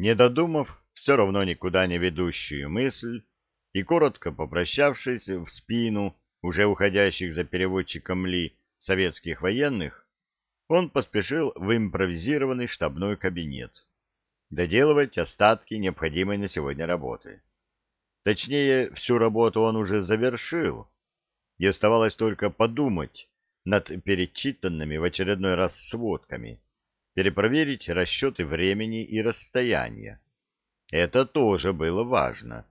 Не додумав все равно никуда не ведущую мысль и, коротко попрощавшись в спину уже уходящих за переводчиком Ли советских военных, он поспешил в импровизированный штабной кабинет доделывать остатки необходимой на сегодня работы. Точнее, всю работу он уже завершил, и оставалось только подумать над перечитанными в очередной раз сводками, перепроверить расчеты времени и расстояния. Это тоже было важно.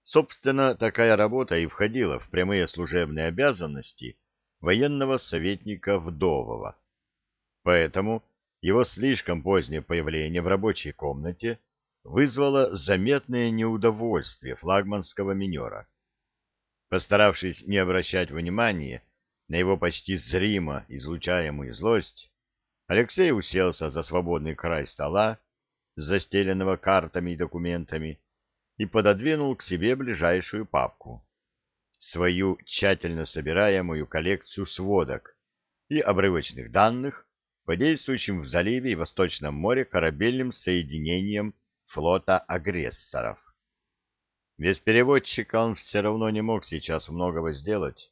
Собственно, такая работа и входила в прямые служебные обязанности военного советника Вдовова. Поэтому его слишком позднее появление в рабочей комнате вызвало заметное неудовольствие флагманского минера. Постаравшись не обращать внимания на его почти зримо излучаемую злость, Алексей уселся за свободный край стола, застеленного картами и документами, и пододвинул к себе ближайшую папку. Свою тщательно собираемую коллекцию сводок и обрывочных данных по действующим в заливе и Восточном море корабельным соединениям флота агрессоров. Без переводчика он все равно не мог сейчас многого сделать,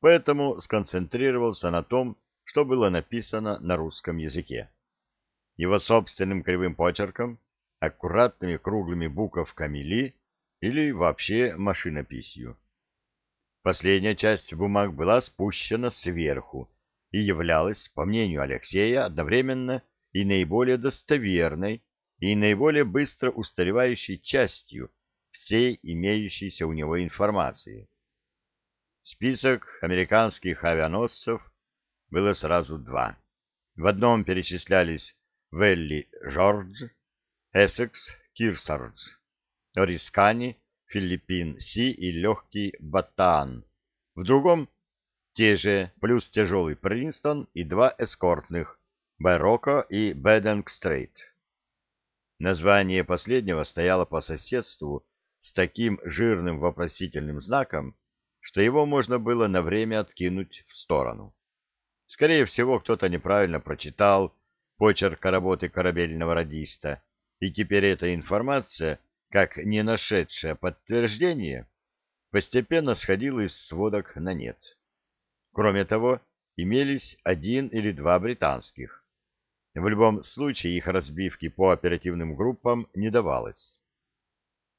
поэтому сконцентрировался на том, что было написано на русском языке. Его собственным кривым почерком, аккуратными круглыми буковками ли или вообще машинописью. Последняя часть бумаг была спущена сверху, и являлась, по мнению Алексея, одновременно и наиболее достоверной, и наиболее быстро устаревающей частью всей имеющейся у него информации. Список американских авианосцев было сразу два. В одном перечислялись Велли Жордж, Эссекс Кирсардж, Орискани, Филиппин Си и легкий Батан. В другом те же, плюс тяжелый Принстон и два эскортных, Байроко и Бэддинг-Стрейт. Название последнего стояло по соседству с таким жирным вопросительным знаком, что его можно было на время откинуть в сторону. Скорее всего, кто-то неправильно прочитал почерк работы корабельного радиста, и теперь эта информация, как не нашедшая подтверждение, постепенно сходила из сводок на нет. Кроме того, имелись один или два британских. В любом случае их разбивки по оперативным группам не давалось.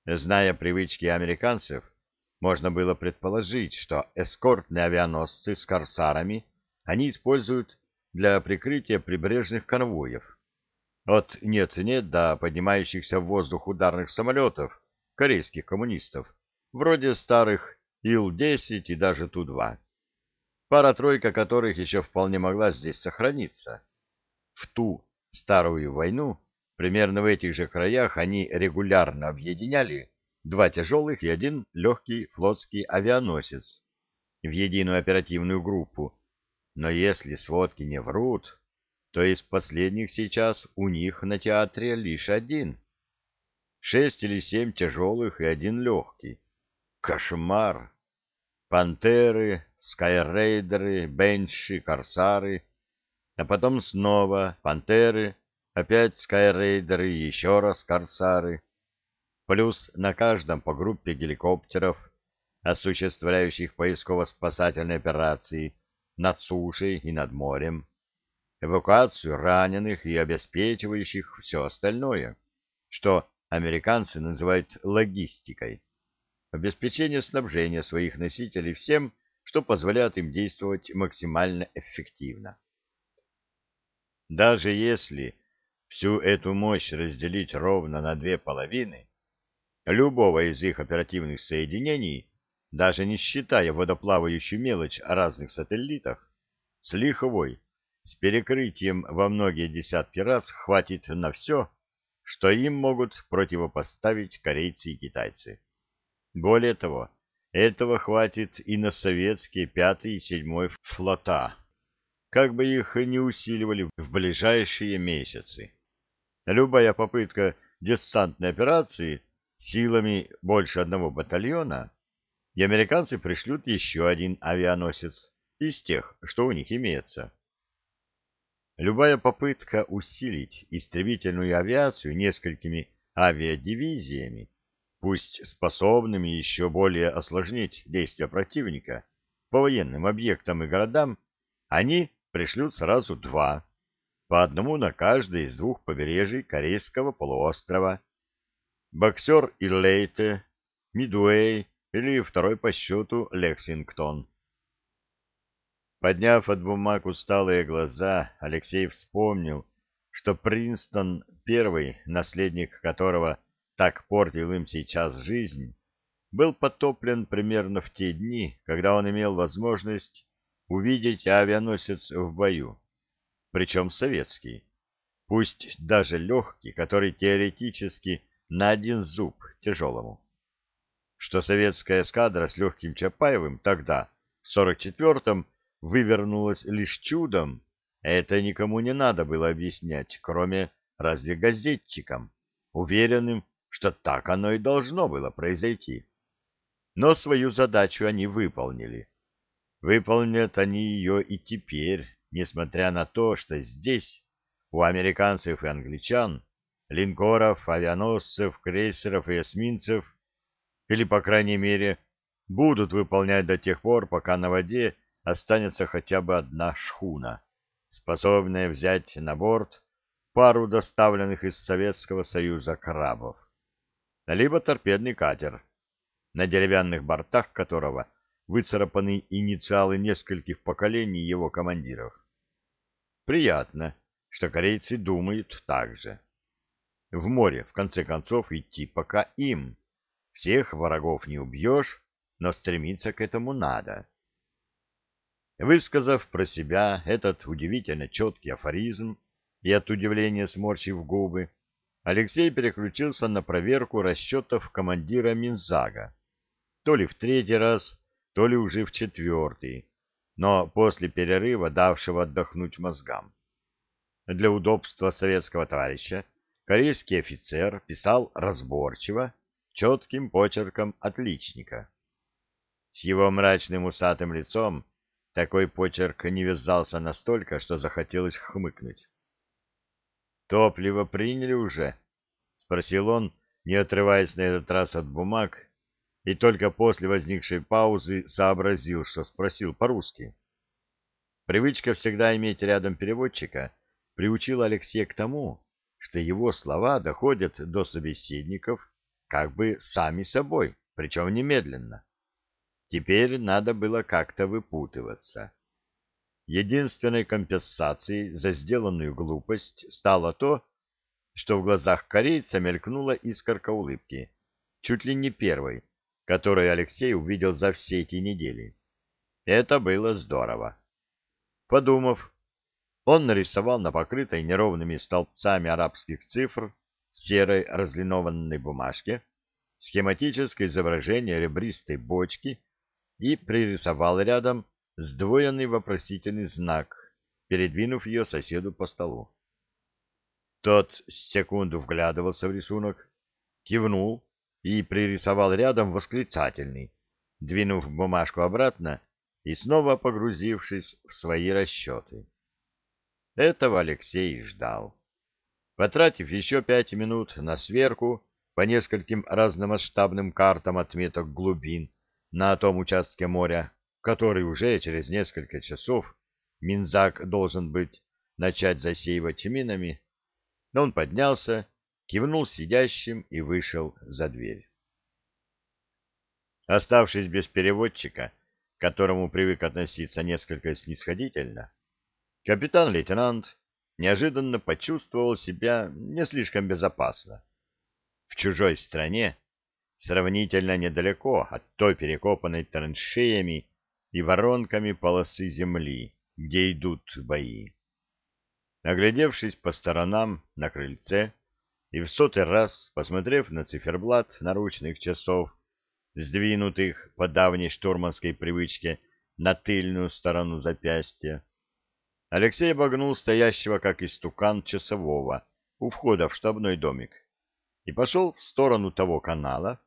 Зная привычки американцев, можно было предположить, что эскортные авианосцы с корсарами они используют для прикрытия прибрежных конвоев. От нет-нет до поднимающихся в воздух ударных самолетов корейских коммунистов, вроде старых Ил-10 и даже Ту-2 пара-тройка которых еще вполне могла здесь сохраниться. В ту старую войну примерно в этих же краях они регулярно объединяли два тяжелых и один легкий флотский авианосец в единую оперативную группу, но если сводки не врут, то из последних сейчас у них на театре лишь один. Шесть или семь тяжелых и один легкий. Кошмар! Пантеры, скайрейдеры, бенши, корсары, а потом снова пантеры, опять скайрейдеры еще раз корсары, плюс на каждом по группе геликоптеров, осуществляющих поисково-спасательные операции над сушей и над морем, эвакуацию раненых и обеспечивающих все остальное, что американцы называют логистикой, обеспечение снабжения своих носителей всем, что позволяет им действовать максимально эффективно. Даже если всю эту мощь разделить ровно на две половины, любого из их оперативных соединений, даже не считая водоплавающую мелочь разных сателлитов, с лихвой, с перекрытием во многие десятки раз хватит на все, что им могут противопоставить корейцы и китайцы. Более того, этого хватит и на советские пятый и седьмой флота, как бы их не усиливали в ближайшие месяцы. Любая попытка десантной операции силами больше одного батальона, и американцы пришлют еще один авианосец из тех, что у них имеется. Любая попытка усилить истребительную авиацию несколькими авиадивизиями, пусть способными еще более осложнить действия противника по военным объектам и городам, они пришлют сразу два, по одному на каждое из двух побережий Корейского полуострова. Боксер и Лейте, Мидуэй или второй по счету Лексингтон. Подняв от бумаг усталые глаза, Алексей вспомнил, что Принстон, первый наследник которого так портил им сейчас жизнь, был потоплен примерно в те дни, когда он имел возможность увидеть авианосец в бою, причем советский, пусть даже легкий, который теоретически на один зуб тяжелому. Что советская эскадра с легким Чапаевым тогда, в 44-м, вывернулась лишь чудом, это никому не надо было объяснять, кроме разве газетчикам, уверенным, что так оно и должно было произойти. Но свою задачу они выполнили. Выполнят они ее и теперь, несмотря на то, что здесь, у американцев и англичан, линкоров, авианосцев, крейсеров и эсминцев, или, по крайней мере, будут выполнять до тех пор, пока на воде останется хотя бы одна шхуна, способная взять на борт пару доставленных из Советского Союза крабов, либо торпедный катер, на деревянных бортах которого выцарапаны инициалы нескольких поколений его командиров. Приятно, что корейцы думают так же. В море, в конце концов, идти пока им. Всех врагов не убьешь, но стремиться к этому надо. Высказав про себя этот удивительно четкий афоризм и от удивления сморщив губы, Алексей переключился на проверку расчетов командира Минзага. То ли в третий раз, то ли уже в четвертый, но после перерыва давшего отдохнуть мозгам. Для удобства советского товарища корейский офицер писал разборчиво, четким почерком отличника. С его мрачным усатым лицом такой почерк не вязался настолько, что захотелось хмыкнуть. «Топливо приняли уже?» — спросил он, не отрываясь на этот раз от бумаг, и только после возникшей паузы сообразил, что спросил по-русски. Привычка всегда иметь рядом переводчика приучила Алексея к тому, что его слова доходят до собеседников как бы сами собой, причем немедленно. Теперь надо было как-то выпутываться. Единственной компенсацией за сделанную глупость стало то, что в глазах корейца мелькнула искорка улыбки, чуть ли не первой, которую Алексей увидел за все эти недели. Это было здорово. Подумав, он нарисовал на покрытой неровными столбцами арабских цифр серой разлинованной бумажке схематическое изображение ребристой бочки и пририсовал рядом сдвоенный вопросительный знак, передвинув ее соседу по столу. Тот секунду вглядывался в рисунок, кивнул и пририсовал рядом восклицательный, двинув бумажку обратно и снова погрузившись в свои расчеты. Этого Алексей ждал. Потратив еще пять минут на сверку по нескольким разномасштабным картам отметок глубин, на том участке моря, который уже через несколько часов Минзак должен быть начать засеивать минами, но он поднялся, кивнул сидящим и вышел за дверь. Оставшись без переводчика, к которому привык относиться несколько снисходительно, капитан-лейтенант неожиданно почувствовал себя не слишком безопасно. В чужой стране сравнительно недалеко от той перекопанной траншеями и воронками полосы земли, где идут бои. Оглядевшись по сторонам на крыльце и в сотый раз посмотрев на циферблат наручных часов, сдвинутых по давней штурманской привычке на тыльную сторону запястья, Алексей обогнул стоящего, как истукан, часового у входа в штабной домик и пошел в сторону того канала,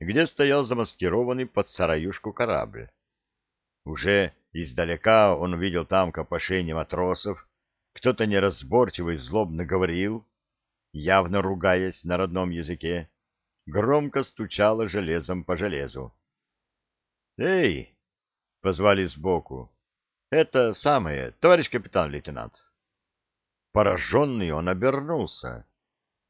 где стоял замаскированный под сараюшку корабль. Уже издалека он увидел там копошение матросов, кто-то неразборчиво и злобно говорил, явно ругаясь на родном языке, громко стучала железом по железу. «Эй!» — позвали сбоку. «Это самое, товарищ капитан-лейтенант». Пораженный он обернулся.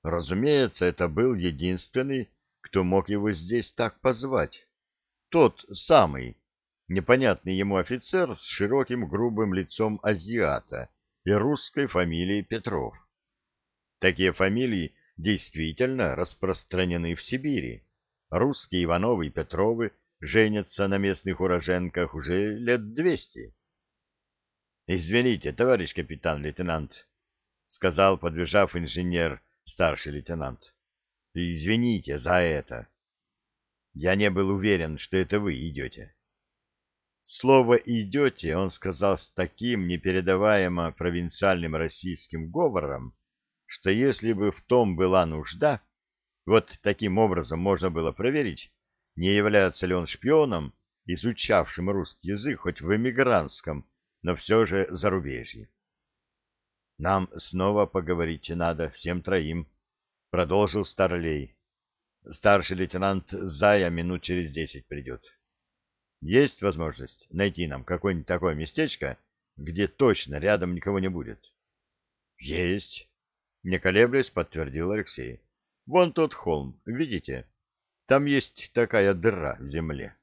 Разумеется, это был единственный, кто мог его здесь так позвать. Тот самый, непонятный ему офицер с широким грубым лицом азиата и русской фамилией Петров. Такие фамилии действительно распространены в Сибири. Русские Ивановы и Петровы женятся на местных уроженках уже лет двести. — Извините, товарищ капитан-лейтенант, — сказал, подбежав инженер, старший лейтенант. — Извините за это. Я не был уверен, что это вы идете. Слово «идете» он сказал с таким непередаваемо провинциальным российским говором, что если бы в том была нужда, вот таким образом можно было проверить, не является ли он шпионом, изучавшим русский язык хоть в эмигрантском, но все же зарубежье. «Нам снова поговорить надо, всем троим», — продолжил Старлей. «Старший лейтенант Зая минут через десять придет». Есть возможность найти нам какое-нибудь такое местечко, где точно рядом никого не будет? — Есть, — не колеблясь, подтвердил Алексей. — Вон тот холм, видите? Там есть такая дыра в земле.